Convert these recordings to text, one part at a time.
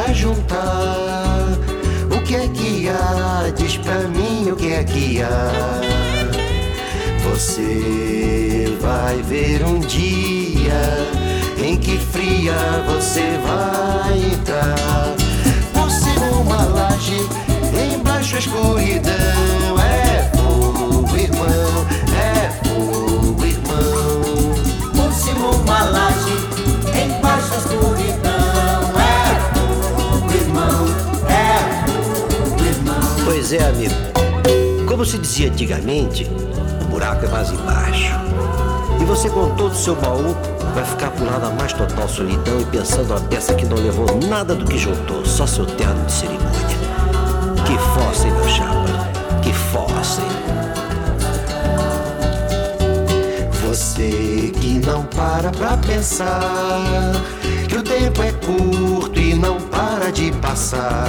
pra juntar. O que é que há? Diz pra mim o que é que há. Você vai ver um dia em que fria você vai entrar. Pois é, amigo. Como se dizia antigamente, o buraco é mais embaixo. E você com todo o seu baú vai ficar por lá na mais total solidão e pensando uma peça que não levou nada do que juntou, só seu terno de cerimônia. Que fossa, hein, meu chapa? Que fossa, hein? Você que não para pra pensar que o tempo é curto e não para de passar.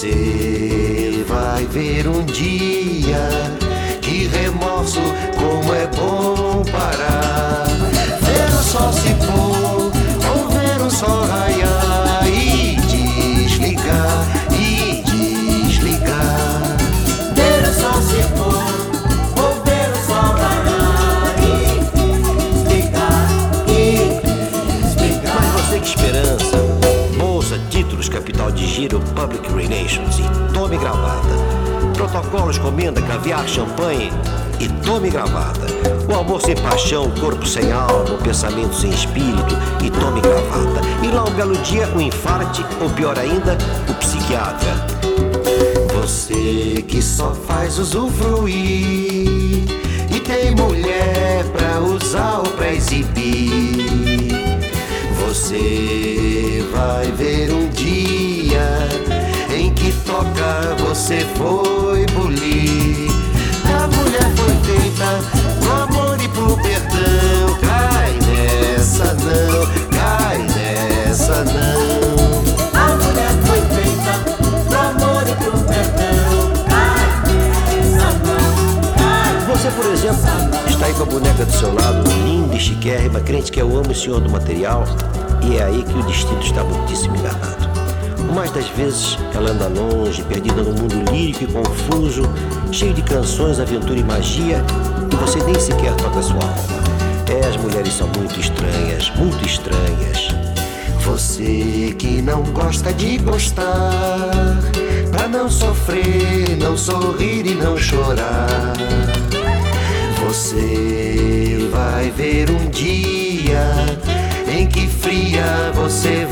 Você vai ver um dia que remorso como é bom public relations e tome gravata. Protocolos, comenda, caviar, champanhe e tome gravata. O amor sem paixão, o corpo sem alma, o pensamento sem espírito e tome gravata. E lá um belo dia o infarte, ou pior ainda, o psiquiatra. Você que só faz usufruir e tem mulher pra usar ou pra exibir. Você vai ver um você foi bulir. A mulher foi feita pro amor e pro perdão. Cai nessa não, cai nessa não. A mulher foi feita pro amor e pro perdão. Cai nessa cai. Você, por exemplo, está aí com a boneca do seu lado, linda e chiquérrima, crente que eu amo o senhor do material, e é aí que o destino está muitíssimo enganado. O mais das vezes ela anda longe, perdida no mundo lírico e confuso, cheio de canções, aventura e magia, e você nem sequer toca sua alma. É, as mulheres são muito estranhas, muito estranhas. Você que não gosta de gostar, pra não sofrer, não sorrir e não chorar. Você vai ver um dia em que fria você